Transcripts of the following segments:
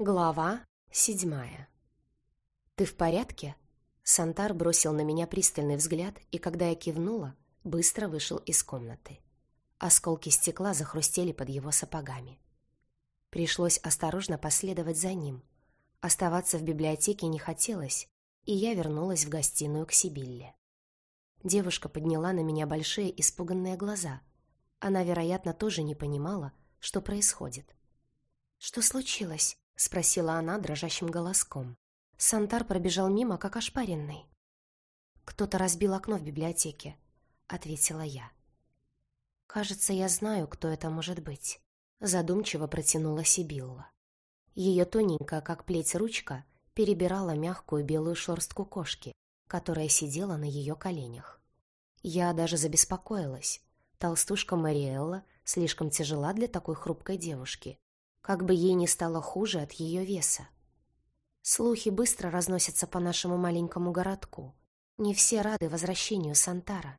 Глава седьмая. «Ты в порядке?» Сантар бросил на меня пристальный взгляд, и когда я кивнула, быстро вышел из комнаты. Осколки стекла захрустели под его сапогами. Пришлось осторожно последовать за ним. Оставаться в библиотеке не хотелось, и я вернулась в гостиную к Сибилле. Девушка подняла на меня большие испуганные глаза. Она, вероятно, тоже не понимала, что происходит. «Что случилось?» — спросила она дрожащим голоском. Сантар пробежал мимо, как ошпаренный. «Кто-то разбил окно в библиотеке», — ответила я. «Кажется, я знаю, кто это может быть», — задумчиво протянула Сибилла. Ее тоненькая, как плеть, ручка перебирала мягкую белую шерстку кошки, которая сидела на ее коленях. Я даже забеспокоилась. Толстушка Мариэлла слишком тяжела для такой хрупкой девушки, как бы ей не стало хуже от ее веса. Слухи быстро разносятся по нашему маленькому городку. Не все рады возвращению Сантара.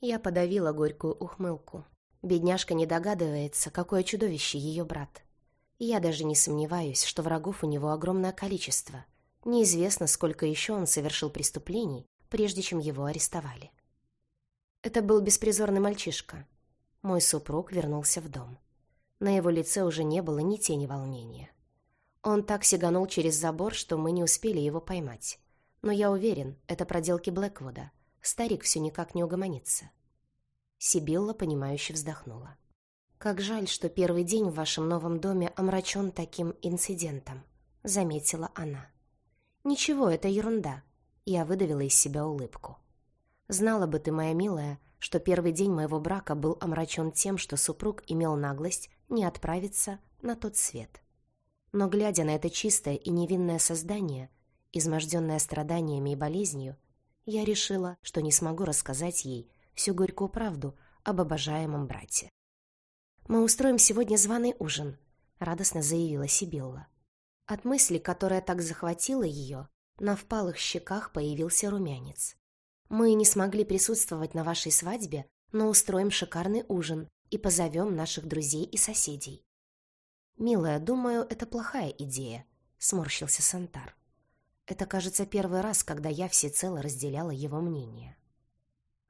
Я подавила горькую ухмылку. Бедняжка не догадывается, какое чудовище ее брат. Я даже не сомневаюсь, что врагов у него огромное количество. Неизвестно, сколько еще он совершил преступлений, прежде чем его арестовали. Это был беспризорный мальчишка. Мой супруг вернулся в дом. На его лице уже не было ни тени волнения. Он так сиганул через забор, что мы не успели его поймать. Но я уверен, это проделки Блэквуда. Старик все никак не угомонится. Сибилла, понимающе вздохнула. «Как жаль, что первый день в вашем новом доме омрачен таким инцидентом», — заметила она. «Ничего, это ерунда». Я выдавила из себя улыбку. «Знала бы ты, моя милая, что первый день моего брака был омрачен тем, что супруг имел наглость не отправиться на тот свет. Но, глядя на это чистое и невинное создание, изможденное страданиями и болезнью, я решила, что не смогу рассказать ей всю горькую правду об обожаемом брате. «Мы устроим сегодня званый ужин», — радостно заявила Сибилла. От мысли, которая так захватила ее, на впалых щеках появился румянец. Мы не смогли присутствовать на вашей свадьбе, но устроим шикарный ужин и позовем наших друзей и соседей. «Милая, думаю, это плохая идея», — сморщился Сантар. Это, кажется, первый раз, когда я всецело разделяла его мнение.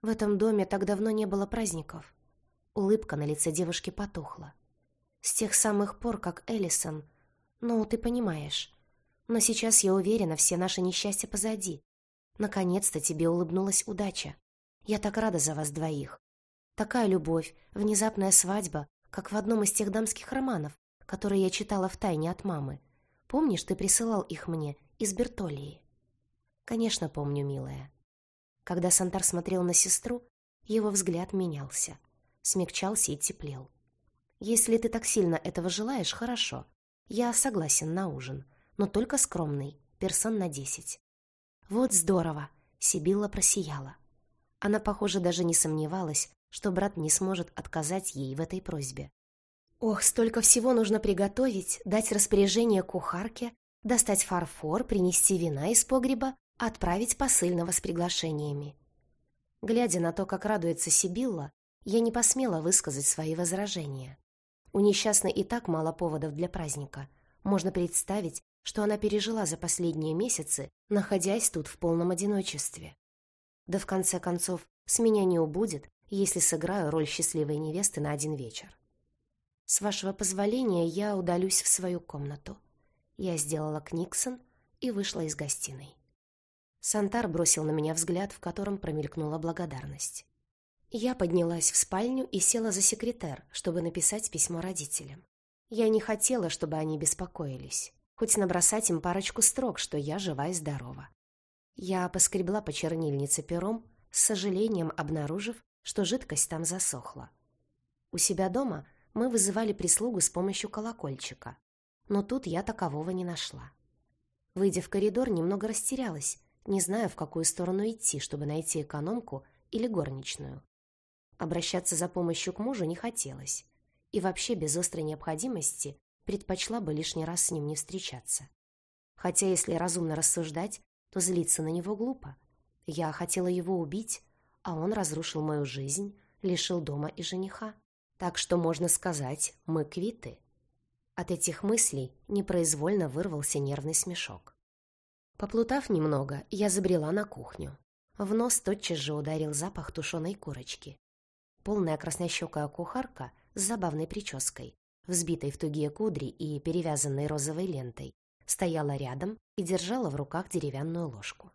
В этом доме так давно не было праздников. Улыбка на лице девушки потухла. С тех самых пор, как Эллисон... Ну, ты понимаешь. Но сейчас, я уверена, все наши несчастья позади. Наконец-то тебе улыбнулась удача. Я так рада за вас двоих. Такая любовь, внезапная свадьба, как в одном из тех дамских романов, которые я читала в тайне от мамы. Помнишь, ты присылал их мне из Бертолии? Конечно, помню, милая. Когда Сантар смотрел на сестру, его взгляд менялся, смягчался и теплел. Если ты так сильно этого желаешь, хорошо. Я согласен на ужин, но только скромный, персон на десять. Вот здорово, Сибилла просияла. Она, похоже, даже не сомневалась, что брат не сможет отказать ей в этой просьбе. Ох, столько всего нужно приготовить, дать распоряжение кухарке, достать фарфор, принести вина из погреба, отправить посыльного с приглашениями. Глядя на то, как радуется Сибилла, я не посмела высказать свои возражения. У несчастной и так мало поводов для праздника. Можно представить, что она пережила за последние месяцы, находясь тут в полном одиночестве. Да в конце концов, с меня не убудет, если сыграю роль счастливой невесты на один вечер. С вашего позволения я удалюсь в свою комнату. Я сделала книксон и вышла из гостиной. Сантар бросил на меня взгляд, в котором промелькнула благодарность. Я поднялась в спальню и села за секретер, чтобы написать письмо родителям. Я не хотела, чтобы они беспокоились, хоть набросать им парочку строк, что я жива и здорова. Я поскребла по чернильнице пером, с сожалением обнаружив, что жидкость там засохла. У себя дома мы вызывали прислугу с помощью колокольчика, но тут я такового не нашла. Выйдя в коридор, немного растерялась, не зная, в какую сторону идти, чтобы найти экономку или горничную. Обращаться за помощью к мужу не хотелось, и вообще без острой необходимости предпочла бы лишний раз с ним не встречаться. Хотя, если разумно рассуждать, то злиться на него глупо. Я хотела его убить, а он разрушил мою жизнь, лишил дома и жениха. Так что можно сказать, мы квиты. От этих мыслей непроизвольно вырвался нервный смешок. Поплутав немного, я забрела на кухню. В нос тотчас же ударил запах тушеной курочки. Полная краснощекая кухарка с забавной прической, взбитой в тугие кудри и перевязанной розовой лентой, стояла рядом и держала в руках деревянную ложку.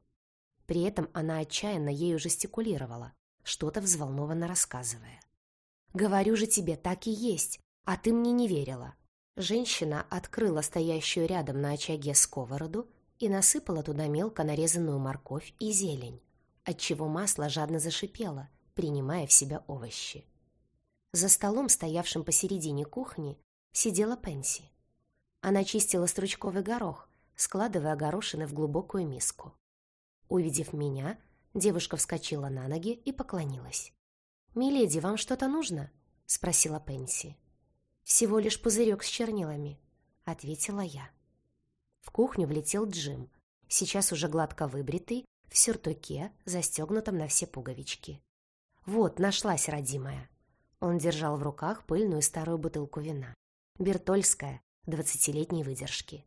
При этом она отчаянно ею жестикулировала, что-то взволнованно рассказывая. «Говорю же тебе, так и есть, а ты мне не верила. Женщина открыла стоящую рядом на очаге сковороду и насыпала туда мелко нарезанную морковь и зелень, отчего масло жадно зашипело, принимая в себя овощи. За столом, стоявшим посередине кухни, сидела Пенси. Она чистила стручковый горох, складывая горошины в глубокую миску. Увидев меня, девушка вскочила на ноги и поклонилась. «Миледи, вам что-то нужно?» — спросила Пенси. «Всего лишь пузырек с чернилами», — ответила я. В кухню влетел Джим, сейчас уже гладко выбритый, в сюртуке, застегнутом на все пуговички. «Вот, нашлась, родимая». Он держал в руках пыльную старую бутылку вина. Бертольская, двадцатилетней выдержки.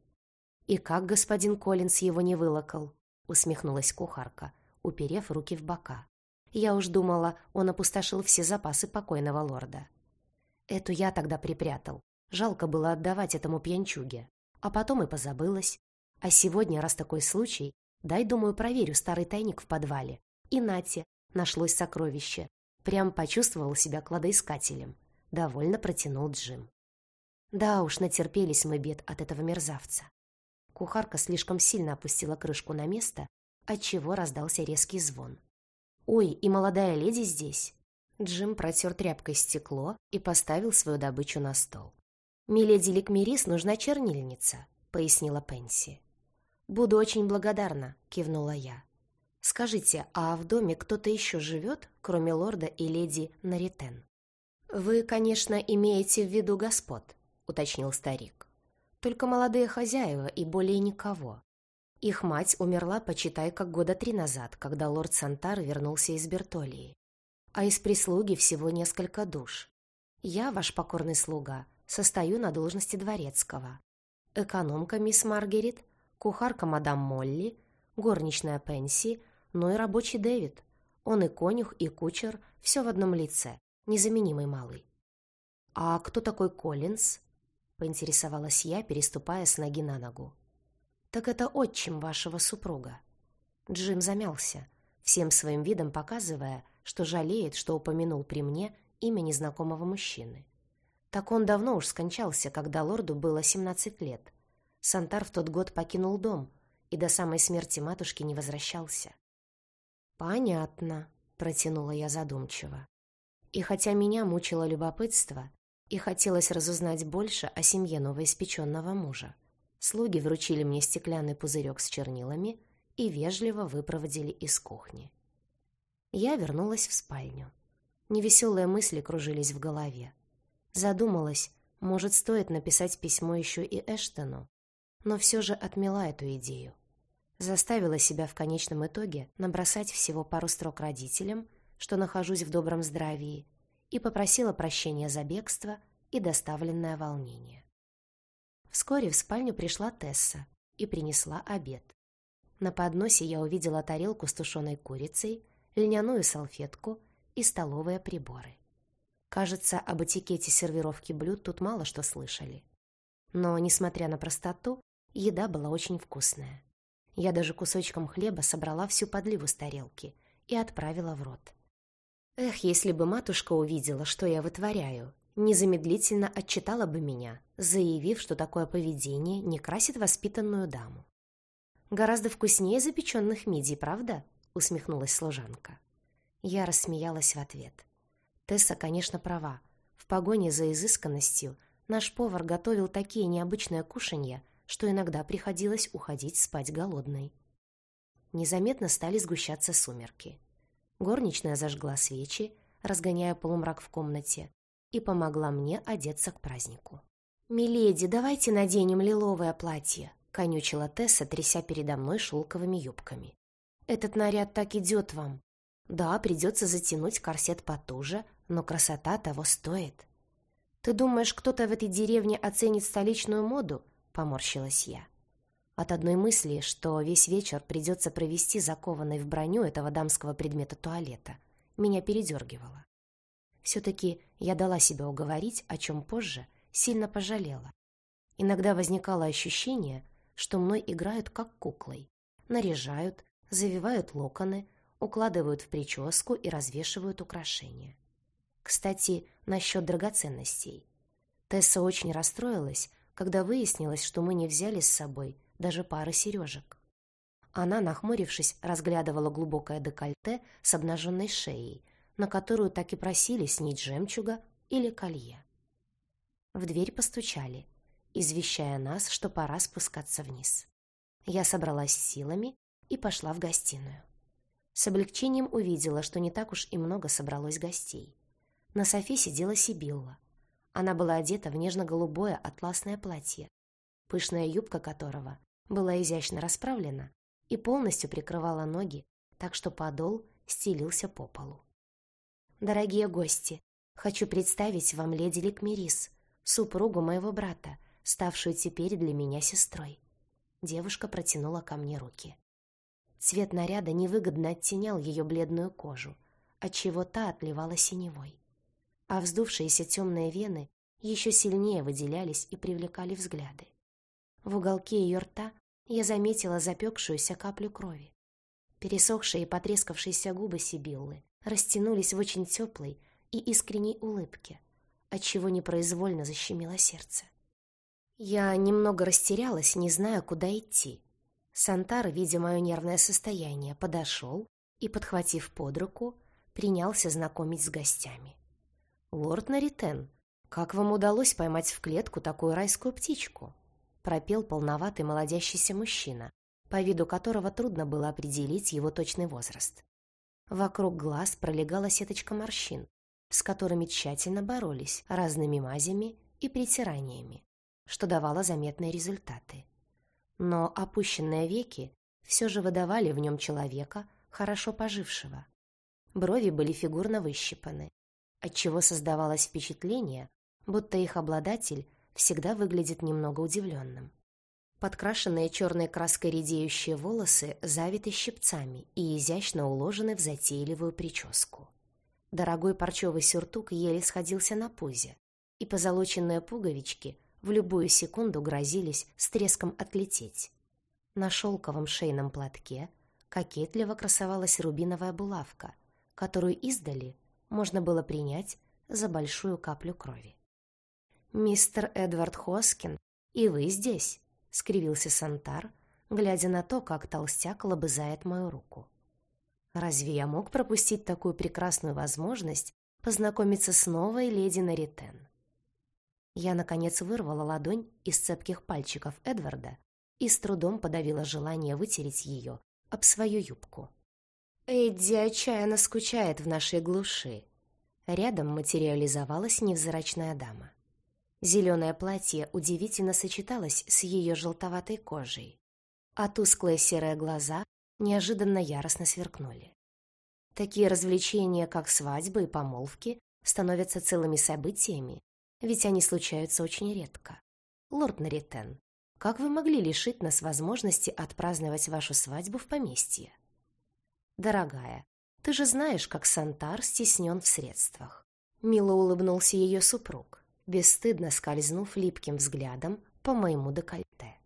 «И как господин Коллинс его не вылокал?» — усмехнулась кухарка, уперев руки в бока. «Я уж думала, он опустошил все запасы покойного лорда». Эту я тогда припрятал. Жалко было отдавать этому пьянчуге. А потом и позабылась. А сегодня, раз такой случай, дай, думаю, проверю старый тайник в подвале. И нате, нашлось сокровище. Прям почувствовал себя кладоискателем. Довольно протянул Джим. Да уж, натерпелись мы бед от этого мерзавца. Кухарка слишком сильно опустила крышку на место, отчего раздался резкий звон. «Ой, и молодая леди здесь!» Джим протер тряпкой стекло и поставил свою добычу на стол. «Миледи Ликмерис нужна чернильница», — пояснила Пенси. «Буду очень благодарна», — кивнула я. «Скажите, а в доме кто-то еще живет, кроме лорда и леди Наритен?» «Вы, конечно, имеете в виду господ», — уточнил старик. «Только молодые хозяева и более никого. Их мать умерла, почитай, как года три назад, когда лорд Сантар вернулся из Бертолии а из прислуги всего несколько душ. Я, ваш покорный слуга, состою на должности дворецкого. Экономка мисс Маргарет, кухарка мадам Молли, горничная Пенси, ну и рабочий Дэвид. Он и конюх, и кучер, все в одном лице, незаменимый малый. «А кто такой Коллинз?» — поинтересовалась я, переступая с ноги на ногу. «Так это отчим вашего супруга». Джим замялся, всем своим видом показывая, что жалеет, что упомянул при мне имя незнакомого мужчины. Так он давно уж скончался, когда лорду было 17 лет. Сантар в тот год покинул дом и до самой смерти матушки не возвращался. «Понятно», — протянула я задумчиво. И хотя меня мучило любопытство и хотелось разузнать больше о семье новоиспеченного мужа, слуги вручили мне стеклянный пузырек с чернилами и вежливо выпроводили из кухни. Я вернулась в спальню. Невеселые мысли кружились в голове. Задумалась, может, стоит написать письмо еще и Эштону, но все же отмела эту идею. Заставила себя в конечном итоге набросать всего пару строк родителям, что нахожусь в добром здравии, и попросила прощения за бегство и доставленное волнение. Вскоре в спальню пришла Тесса и принесла обед. На подносе я увидела тарелку с тушеной курицей, льняную салфетку и столовые приборы. Кажется, об этикете сервировки блюд тут мало что слышали. Но, несмотря на простоту, еда была очень вкусная. Я даже кусочком хлеба собрала всю подливу с тарелки и отправила в рот. Эх, если бы матушка увидела, что я вытворяю, незамедлительно отчитала бы меня, заявив, что такое поведение не красит воспитанную даму. Гораздо вкуснее запеченных мидий, правда? усмехнулась служанка. Я рассмеялась в ответ. Тесса, конечно, права. В погоне за изысканностью наш повар готовил такие необычные кушанья, что иногда приходилось уходить спать голодной. Незаметно стали сгущаться сумерки. Горничная зажгла свечи, разгоняя полумрак в комнате, и помогла мне одеться к празднику. «Миледи, давайте наденем лиловое платье», — конючила Тесса, тряся передо мной шелковыми юбками. Этот наряд так идет вам. Да, придется затянуть корсет потуже, но красота того стоит. «Ты думаешь, кто-то в этой деревне оценит столичную моду?» — поморщилась я. От одной мысли, что весь вечер придется провести закованной в броню этого дамского предмета туалета, меня передергивало. Все-таки я дала себя уговорить, о чем позже сильно пожалела. Иногда возникало ощущение, что мной играют как куклой. Наряжают, завивают локоны, укладывают в прическу и развешивают украшения. Кстати, насчет драгоценностей. Тесса очень расстроилась, когда выяснилось, что мы не взяли с собой даже пары сережек. Она, нахмурившись, разглядывала глубокое декольте с обнаженной шеей, на которую так и просили снить жемчуга или колье. В дверь постучали, извещая нас, что пора спускаться вниз. Я собралась силами и пошла в гостиную. С облегчением увидела, что не так уж и много собралось гостей. На софе сидела Сибилла. Она была одета в нежно-голубое атласное платье, пышная юбка которого была изящно расправлена и полностью прикрывала ноги, так что подол стелился по полу. «Дорогие гости, хочу представить вам леди Ликмерис, супругу моего брата, ставшую теперь для меня сестрой». Девушка протянула ко мне руки. Цвет наряда невыгодно оттенял ее бледную кожу, отчего та отливала синевой а вздувшиеся темные вены еще сильнее выделялись и привлекали взгляды. В уголке ее рта я заметила запекшуюся каплю крови. Пересохшие и потрескавшиеся губы Сибиллы растянулись в очень теплой и искренней улыбке, отчего непроизвольно защемило сердце. Я немного растерялась, не зная, куда идти. Сантар, видя мое нервное состояние, подошел и, подхватив под руку, принялся знакомить с гостями. «Лорд Наритен, как вам удалось поймать в клетку такую райскую птичку?» Пропел полноватый молодящийся мужчина, по виду которого трудно было определить его точный возраст. Вокруг глаз пролегала сеточка морщин, с которыми тщательно боролись разными мазями и притираниями, что давало заметные результаты. Но опущенные веки все же выдавали в нем человека, хорошо пожившего. Брови были фигурно выщипаны, отчего создавалось впечатление, будто их обладатель всегда выглядит немного удивленным. Подкрашенные черной краской редеющие волосы завиты щипцами и изящно уложены в затейливую прическу. Дорогой парчевый сюртук еле сходился на пузе, и позолоченные пуговички в любую секунду грозились с треском отлететь. На шелковом шейном платке кокетливо красовалась рубиновая булавка, которую издали можно было принять за большую каплю крови. «Мистер Эдвард Хоскин, и вы здесь?» — скривился Сантар, глядя на то, как толстяк лобызает мою руку. «Разве я мог пропустить такую прекрасную возможность познакомиться с новой леди Наритен?» Я, наконец, вырвала ладонь из цепких пальчиков Эдварда и с трудом подавила желание вытереть ее об свою юбку. Эдди отчаянно скучает в нашей глуши. Рядом материализовалась невзрачная дама. Зеленое платье удивительно сочеталось с ее желтоватой кожей, а тусклые серые глаза неожиданно яростно сверкнули. Такие развлечения, как свадьбы и помолвки, становятся целыми событиями, ведь они случаются очень редко. Лорд Наритен, как вы могли лишить нас возможности отпраздновать вашу свадьбу в поместье? «Дорогая, ты же знаешь, как Сантар стеснен в средствах». Мило улыбнулся ее супруг, бесстыдно скользнув липким взглядом по моему декольте.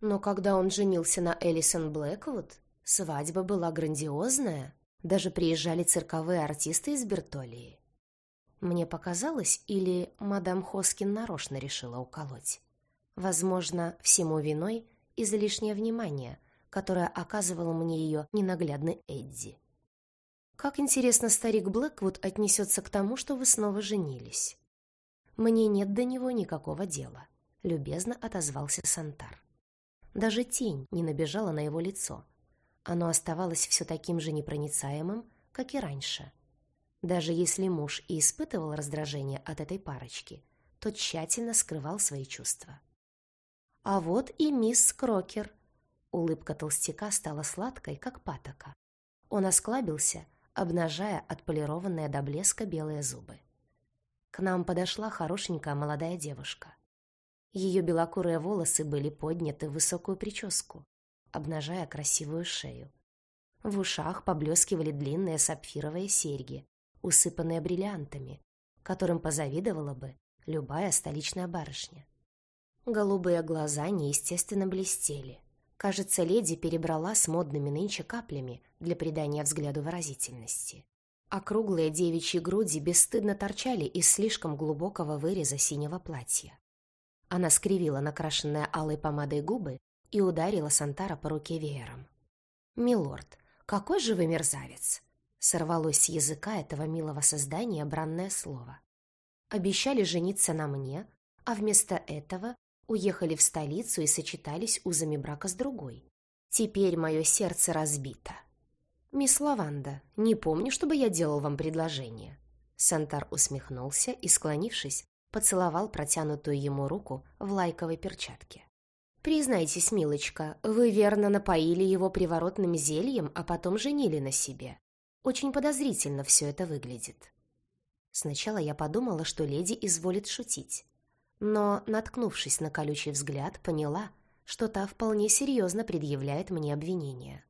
Но когда он женился на Элисон Блэквуд, свадьба была грандиозная, даже приезжали цирковые артисты из Бертолии. Мне показалось, или мадам Хоскин нарочно решила уколоть. Возможно, всему виной излишнее внимание – которое оказывал мне ее ненаглядный Эдди. Как интересно старик Блэквуд отнесется к тому, что вы снова женились. Мне нет до него никакого дела, любезно отозвался Сантар. Даже тень не набежала на его лицо. Оно оставалось все таким же непроницаемым, как и раньше. Даже если муж и испытывал раздражение от этой парочки, то тщательно скрывал свои чувства. А вот и мисс Крокер, Улыбка толстяка стала сладкой, как патока. Он осклабился, обнажая отполированные до блеска белые зубы. К нам подошла хорошенькая молодая девушка. Ее белокурые волосы были подняты в высокую прическу, обнажая красивую шею. В ушах поблескивали длинные сапфировые серьги, усыпанные бриллиантами, которым позавидовала бы любая столичная барышня. Голубые глаза неестественно блестели. Кажется, леди перебрала с модными нынче каплями для придания взгляду выразительности. Округлые девичьи груди бесстыдно торчали из слишком глубокого выреза синего платья. Она скривила накрашенные алой помадой губы и ударила Сантара по руке веером. «Милорд, какой же вы мерзавец!» Сорвалось с языка этого милого создания бранное слово. Обещали жениться на мне, а вместо этого уехали в столицу и сочетались узами брака с другой. Теперь мое сердце разбито. «Мисс Лаванда, не помню, чтобы я делал вам предложение». Сантар усмехнулся и, склонившись, поцеловал протянутую ему руку в лайковой перчатке. «Признайтесь, милочка, вы верно напоили его приворотным зельем, а потом женили на себе. Очень подозрительно все это выглядит». Сначала я подумала, что леди изволит шутить. Но, наткнувшись на колючий взгляд, поняла, что та вполне серьезно предъявляет мне обвинение.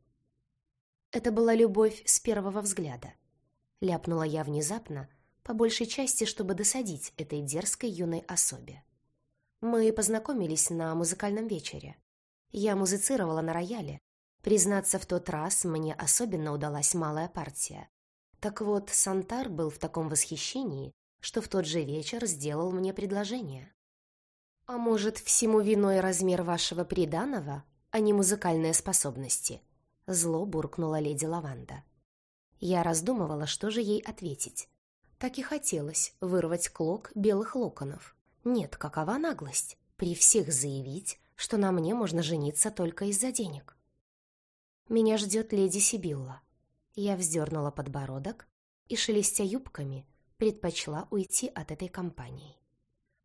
Это была любовь с первого взгляда. Ляпнула я внезапно, по большей части, чтобы досадить этой дерзкой юной особе. Мы познакомились на музыкальном вечере. Я музицировала на рояле. Признаться, в тот раз мне особенно удалась малая партия. Так вот, Сантар был в таком восхищении, что в тот же вечер сделал мне предложение. «А может, всему виной размер вашего приданого, а не музыкальные способности?» Зло буркнула леди Лаванда. Я раздумывала, что же ей ответить. Так и хотелось вырвать клок белых локонов. Нет, какова наглость при всех заявить, что на мне можно жениться только из-за денег. Меня ждет леди Сибилла. Я вздернула подбородок и, шелестя юбками, предпочла уйти от этой компании.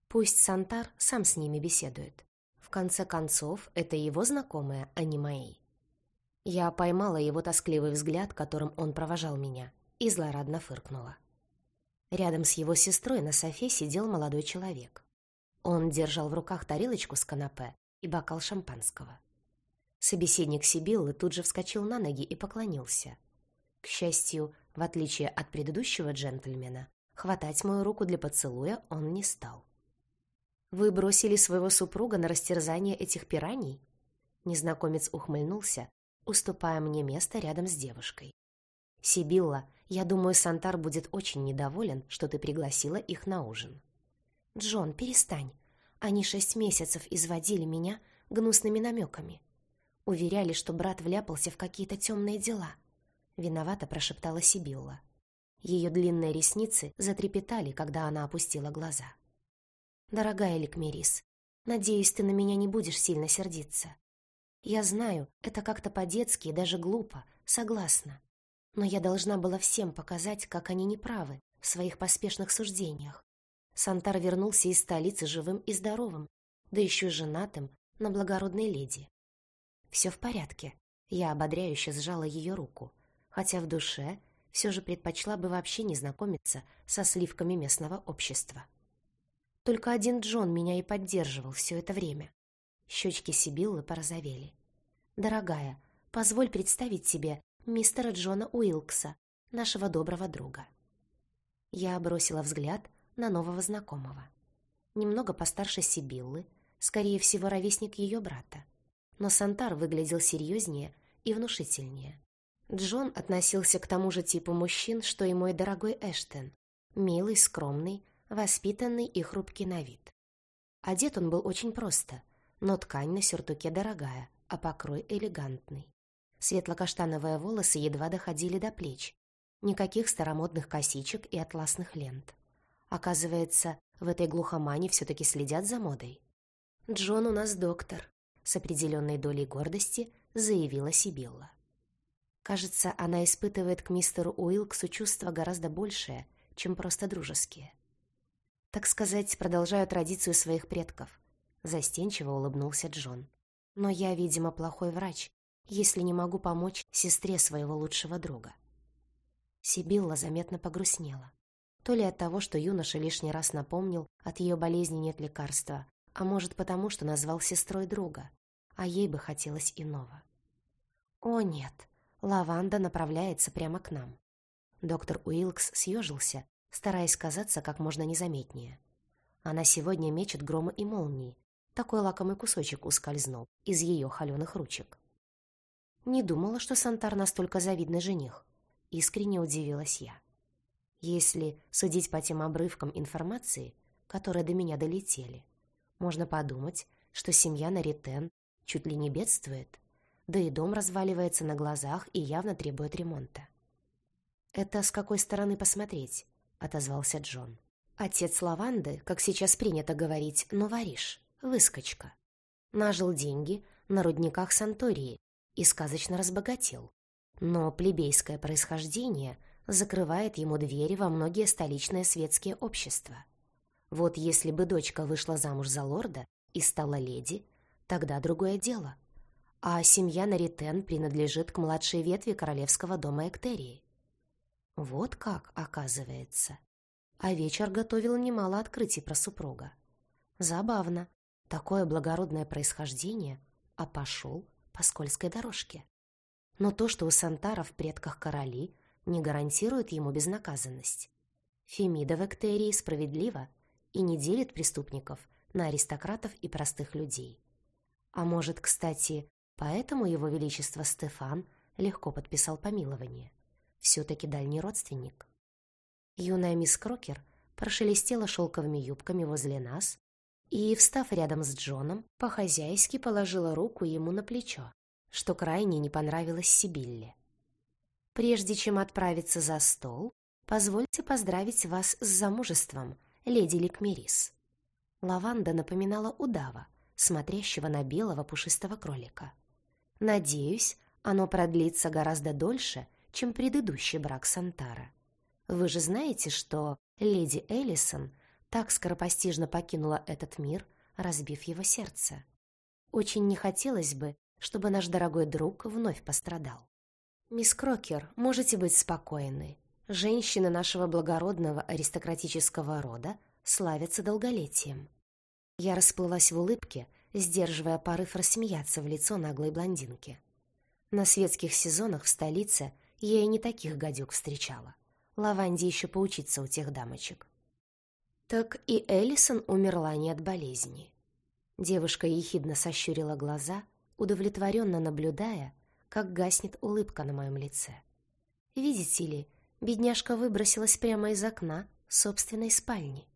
Пусть Сантар сам с ними беседует. В конце концов, это его знакомые, а не мои. Я поймала его тоскливый взгляд, которым он провожал меня, и злорадно фыркнула. Рядом с его сестрой на софе сидел молодой человек. Он держал в руках тарелочку с канапе и бокал шампанского. Собеседник Сибиллы тут же вскочил на ноги и поклонился. К счастью, в отличие от предыдущего джентльмена, хватать мою руку для поцелуя он не стал. «Вы бросили своего супруга на растерзание этих пираний?» Незнакомец ухмыльнулся, уступая мне место рядом с девушкой. «Сибилла, я думаю, Сантар будет очень недоволен, что ты пригласила их на ужин». «Джон, перестань. Они шесть месяцев изводили меня гнусными намеками. Уверяли, что брат вляпался в какие-то темные дела». Виновато прошептала Сибилла. Ее длинные ресницы затрепетали, когда она опустила глаза. «Дорогая Ликмерис, надеюсь, ты на меня не будешь сильно сердиться. Я знаю, это как-то по-детски и даже глупо, согласна. Но я должна была всем показать, как они неправы в своих поспешных суждениях. Сантар вернулся из столицы живым и здоровым, да еще женатым на благородной леди. «Все в порядке». Я ободряюще сжала ее руку, хотя в душе все же предпочла бы вообще не знакомиться со сливками местного общества. Только один Джон меня и поддерживал все это время. Щечки Сибиллы порозовели. «Дорогая, позволь представить тебе мистера Джона Уилкса, нашего доброго друга». Я бросила взгляд на нового знакомого. Немного постарше Сибиллы, скорее всего, ровесник ее брата. Но Сантар выглядел серьезнее и внушительнее. Джон относился к тому же типу мужчин, что и мой дорогой Эштен. Милый, скромный, воспитанный и хрупкий на вид. Одет он был очень просто, но ткань на сюртуке дорогая, а покрой элегантный. Светло-каштановые волосы едва доходили до плеч. Никаких старомодных косичек и атласных лент. Оказывается, в этой глухомане все-таки следят за модой. «Джон у нас доктор», — с определенной долей гордости заявила Сибилла. Кажется, она испытывает к мистеру Уилксу чувства гораздо большее, чем просто дружеские. Так сказать, продолжаю традицию своих предков. Застенчиво улыбнулся Джон. Но я, видимо, плохой врач, если не могу помочь сестре своего лучшего друга. Сибилла заметно погрустнела. То ли от того, что юноша лишний раз напомнил, от ее болезни нет лекарства, а может потому, что назвал сестрой друга, а ей бы хотелось иного. О нет, лаванда направляется прямо к нам. Доктор Уилкс съежился, стараясь казаться как можно незаметнее. Она сегодня мечет громы и молнии. Такой лакомый кусочек ускользнул из ее холеных ручек. Не думала, что Сантар настолько завидный жених. Искренне удивилась я. Если судить по тем обрывкам информации, которые до меня долетели, можно подумать, что семья Наритен чуть ли не бедствует, да и дом разваливается на глазах и явно требует ремонта. «Это с какой стороны посмотреть?» — отозвался Джон. «Отец Лаванды, как сейчас принято говорить, новориш, выскочка. Нажил деньги на рудниках Сантории и сказочно разбогател. Но плебейское происхождение закрывает ему двери во многие столичные светские общества. Вот если бы дочка вышла замуж за лорда и стала леди, тогда другое дело. А семья Наритен принадлежит к младшей ветви королевского дома Эктерии. Вот как, оказывается. А вечер готовил немало открытий про супруга. Забавно. Такое благородное происхождение, а пошел по скользкой дорожке. Но то, что у Сантара в предках короли, не гарантирует ему безнаказанность. Фемида в Эктерии справедлива и не делит преступников на аристократов и простых людей. А может, кстати, поэтому его величество Стефан легко подписал помилование. Все-таки дальний родственник. Юная мисс Крокер прошелестела шелковыми юбками возле нас и, встав рядом с Джоном, по-хозяйски положила руку ему на плечо, что крайне не понравилось Сибилле. «Прежде чем отправиться за стол, позвольте поздравить вас с замужеством, леди Ликмерис». Лаванда напоминала удава, смотрящего на белого пушистого кролика. «Надеюсь, оно продлится гораздо дольше, чем предыдущий брак Сантара. Вы же знаете, что леди Эллисон — так скоропостижно покинула этот мир, разбив его сердце. Очень не хотелось бы, чтобы наш дорогой друг вновь пострадал. «Мисс Крокер, можете быть спокойны. Женщины нашего благородного аристократического рода славятся долголетием». Я расплылась в улыбке, сдерживая порыв рассмеяться в лицо наглой блондинки. На светских сезонах в столице я и не таких гадюк встречала. Лаванде еще поучиться у тех дамочек. Так и Эллисон умерла не от болезни. Девушка ехидно сощурила глаза, удовлетворенно наблюдая, как гаснет улыбка на моем лице. Видите ли, бедняжка выбросилась прямо из окна собственной спальни.